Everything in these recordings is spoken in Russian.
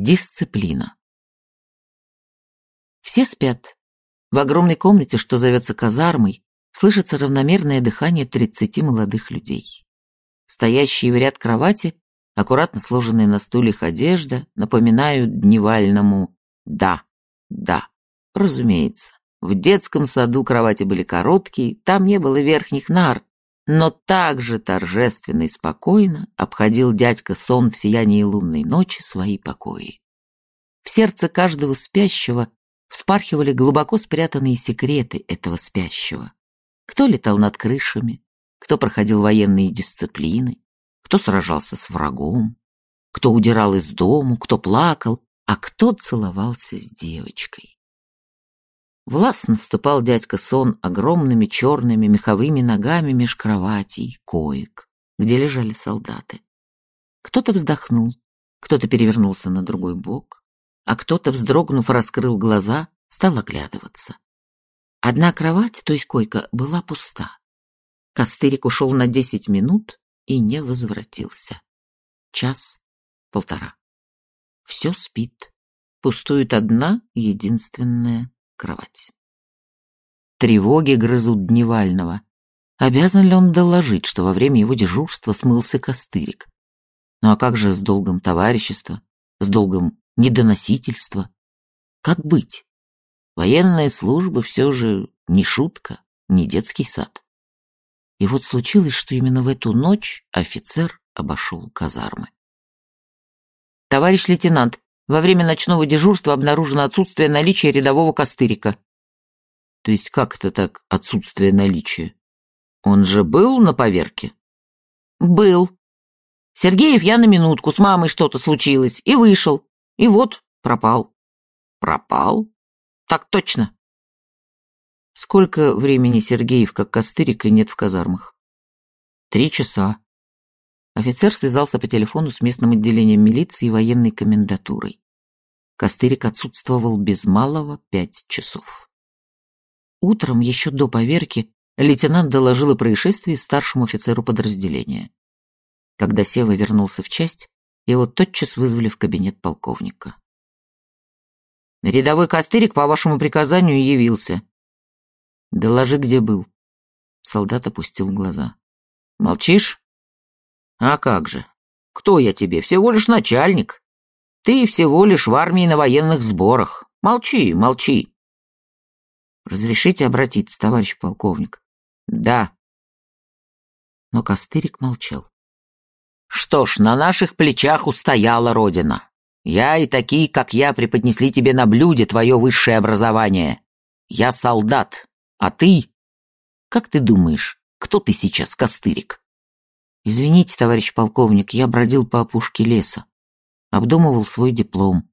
Дисциплина. Все спят. В огромной комнате, что зовется казармой, слышится равномерное дыхание тридцати молодых людей. Стоящие в ряд кровати, аккуратно сложенные на стульях одежда, напоминают дневальному «да, да». Разумеется, в детском саду кровати были короткие, там не было верхних нар, но так же торжественно и спокойно обходил дядька сон в сиянии лунной ночи свои покои. В сердце каждого спящего вспархивали глубоко спрятанные секреты этого спящего. Кто летал над крышами, кто проходил военные дисциплины, кто сражался с врагом, кто удирал из дому, кто плакал, а кто целовался с девочкой. Властно ступал дядька Сон огромными черными меховыми ногами меж кроватей, коек, где лежали солдаты. Кто-то вздохнул, кто-то перевернулся на другой бок, а кто-то, вздрогнув, раскрыл глаза, стал оглядываться. Одна кровать, то есть койка, была пуста. Костырик ушел на десять минут и не возвратился. Час, полтора. Все спит. Пустует одна единственная кровать. Тревоги грызут Дневального. Обязан ли он доложить, что во время его дежурства смылся костырик? Ну а как же с долгом товарищества, с долгом недоносительства? Как быть? Военная служба все же не шутка, не детский сад. И вот случилось, что именно в эту ночь офицер обошел казармы. «Товарищ лейтенант, во время ночного дежурства обнаружено отсутствие наличия рядового костырика. То есть как это так, отсутствие наличия? Он же был на поверке? Был. Сергеев я на минутку, с мамой что-то случилось, и вышел. И вот, пропал. Пропал? Так точно. Сколько времени Сергеев, как Костырика, нет в казармах? Три часа. Офицер связался по телефону с местным отделением милиции и военной комендатурой. Костырик отсутствовал без малого пять часов. Утром, еще до поверки, лейтенант доложил о происшествии старшему офицеру подразделения. Когда Сева вернулся в часть, его тотчас вызвали в кабинет полковника. «Рядовой Костырик по вашему приказанию явился». «Доложи, где был». Солдат опустил глаза. «Молчишь?» А как же? Кто я тебе? Всего лишь начальник. Ты всего лишь в армии на военных сборах. Молчи, молчи. Разрешите обратиться, товарищ полковник? Да. Но Костырик молчал. Что ж, на наших плечах устояла Родина. Я и такие, как я, преподнесли тебе на блюде твое высшее образование. Я солдат, а ты... Как ты думаешь, кто ты сейчас, Костырик? Извините, товарищ полковник, я бродил по опушке леса. Обдумывал свой диплом.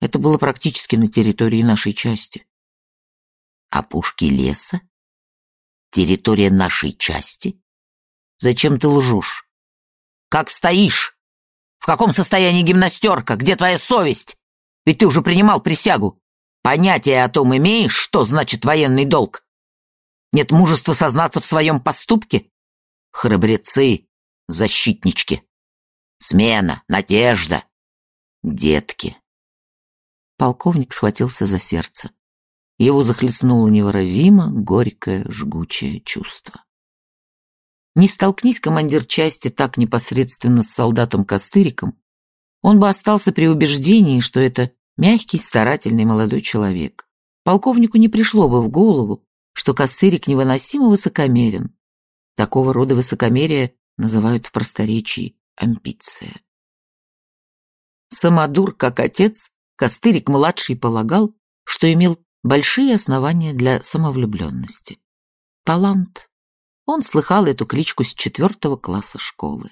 Это было практически на территории нашей части. Опушки леса? Территория нашей части? Зачем ты лжешь? Как стоишь? В каком состоянии гимнастерка? Где твоя совесть? Ведь ты уже принимал присягу. Понятие о том имеешь, что значит военный долг? Нет мужества сознаться в своем поступке? Храбрецы, защитнички. Смена, надежда, детки. Полковник схватился за сердце. Его захлестнуло невыразимо горькое, жгучее чувство. Не столкнись командир части так непосредственно с солдатом-костыриком, он бы остался при убеждении, что это мягкий, старательный молодой человек. Полковнику не пришло бы в голову, что костырик невыносимо высокомерен. Такого рода высокомерие называют в просторечии амбиция. Самодур, как отец, Костырик-младший полагал, что имел большие основания для самовлюбленности. Талант. Он слыхал эту кличку с четвертого класса школы.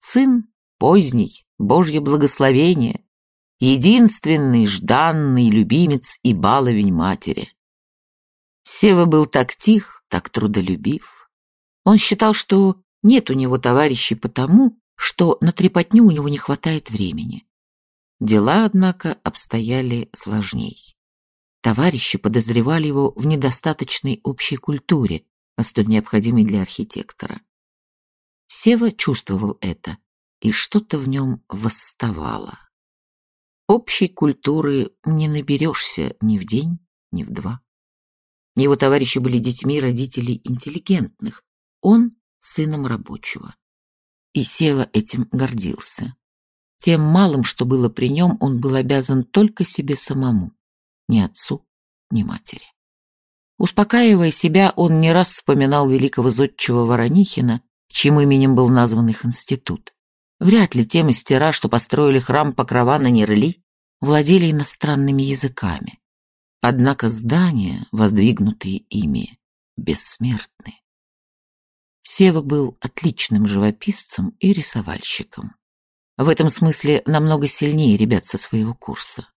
Сын поздний, божье благословение, единственный, жданный любимец и баловень матери. Сева был так тих, так трудолюбив. Он считал, что нет у него товарищей потому, что на трепотню у него не хватает времени. Дела, однако, обстояли сложней. Товарищи подозревали его в недостаточной общей культуре, а столь необходимой для архитектора. Сева чувствовал это, и что-то в нем восставало. Общей культуры не наберешься ни в день, ни в два. Его товарищи были детьми родителей интеллигентных, он — сыном рабочего. И Сева этим гордился. Тем малым, что было при нем, он был обязан только себе самому, ни отцу, ни матери. Успокаивая себя, он не раз вспоминал великого зодчего Воронихина, чьим именем был назван их институт. Вряд ли те мастера, что построили храм Покрова на Нерли, владели иностранными языками. Однако здания, воздвигнутые ими, бессмертны. Сева был отличным живописцем и рисовальщиком. В этом смысле намного сильнее ребят со своего курса.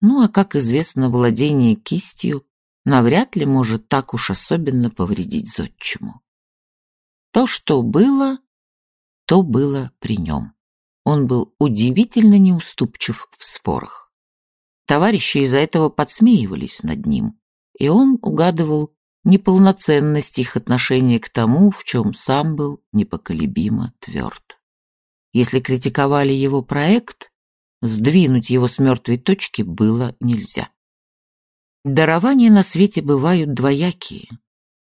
Ну а, как известно, владение кистью навряд ли может так уж особенно повредить зодчему. То, что было, то было при нем. Он был удивительно неуступчив в спорах. Товарищи из-за этого подсмеивались над ним, и он угадывал неполноценность их отношения к тому, в чем сам был непоколебимо тверд. Если критиковали его проект, сдвинуть его с мертвой точки было нельзя. Дарования на свете бывают двоякие.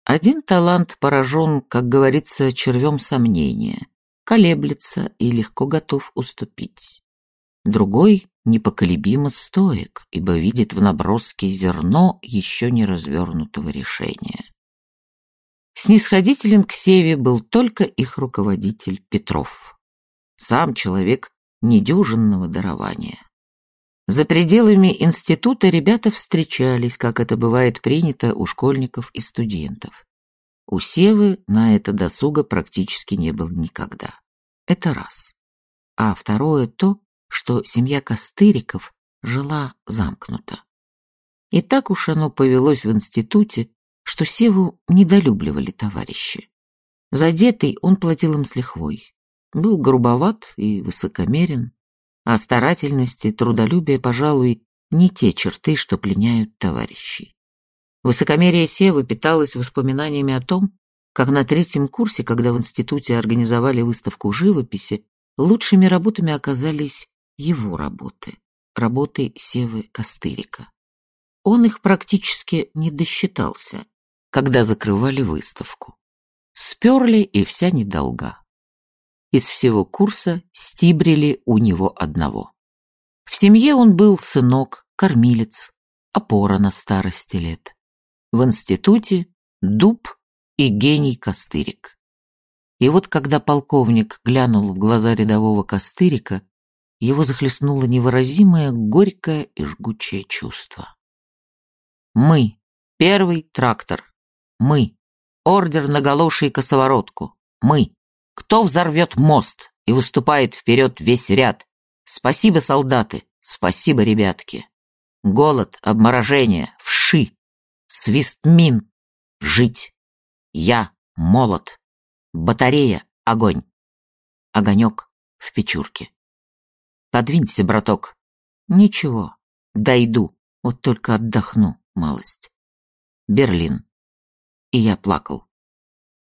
Один талант поражен, как говорится, червем сомнения, колеблется и легко готов уступить. Другой непоколебимо стоек, ибо видит в наброске зерно еще не развернутого решения. Снисходителен к Севе был только их руководитель Петров. Сам человек недюжинного дарования. За пределами института ребята встречались, как это бывает принято у школьников и студентов. У Севы на это досуга практически не было никогда. Это раз. А второе то, что семья Костыриков жила замкнуто. И так уж оно повелось в институте, что Севу недолюбливали товарищи. Задетый он платил им с лихвой. Был грубоват и высокомерен, а старательности, трудолюбие, пожалуй, не те черты, что пленяют товарищей. Высокомерие Севы питалось воспоминаниями о том, как на третьем курсе, когда в институте организовали выставку живописи, лучшими работами оказались его работы, работы Севы Костырика. Он их практически не досчитался, когда закрывали выставку. Сперли и вся недолга из всего курса стибрили у него одного. В семье он был сынок, кормилец, опора на старости лет. В институте дуб и гений Костырик. И вот когда полковник глянул в глаза рядового Костырика, его захлестнуло невыразимое горькое и жгучее чувство. Мы, первый трактор, мы, ордер на галоши и косоворотку, мы, кто взорвет мост и выступает вперед весь ряд? Спасибо, солдаты, спасибо, ребятки. Голод, обморожение, вши, свист мин. Жить. Я молот. Батарея, огонь. Огонек в печурке. Подвинься, браток. Ничего, дойду, вот только отдохну малость. Берлин. И я плакал.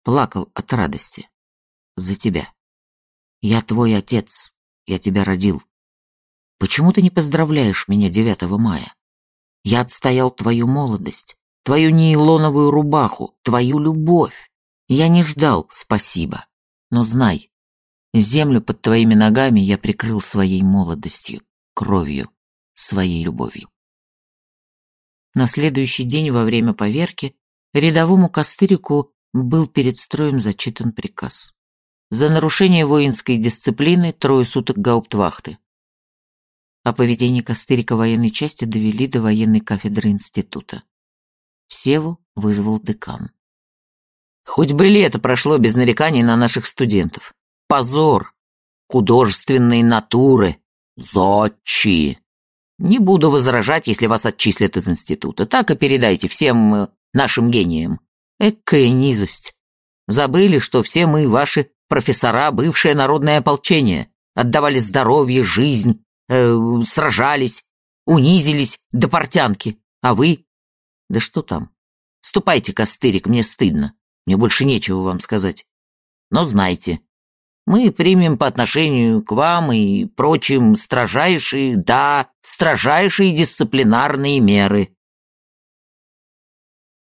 Плакал от радости за тебя. Я твой отец, я тебя родил. Почему ты не поздравляешь меня 9 мая? Я отстоял твою молодость, твою нейлоновую рубаху, твою любовь. Я не ждал спасибо, но знай, землю под твоими ногами я прикрыл своей молодостью, кровью, своей любовью. На следующий день во время поверки рядовому костырику был перед строем зачитан приказ. За нарушение воинской дисциплины трое суток гауптвахты. О поведении Костырика военной части довели до военной кафедры института. Севу вызвал декан. Хоть бы лето прошло без нареканий на наших студентов. Позор! Художественные натуры! Зодчи! Не буду возражать, если вас отчислят из института. Так и передайте всем э, нашим гениям. Экая низость. Забыли, что все мы ваши профессора, бывшее народное ополчение, отдавали здоровье, жизнь, э, сражались, унизились до портянки. А вы? Да что там? Ступайте, Костырик, мне стыдно. Мне больше нечего вам сказать. Но знайте, мы примем по отношению к вам и прочим строжайшие, да, строжайшие дисциплинарные меры.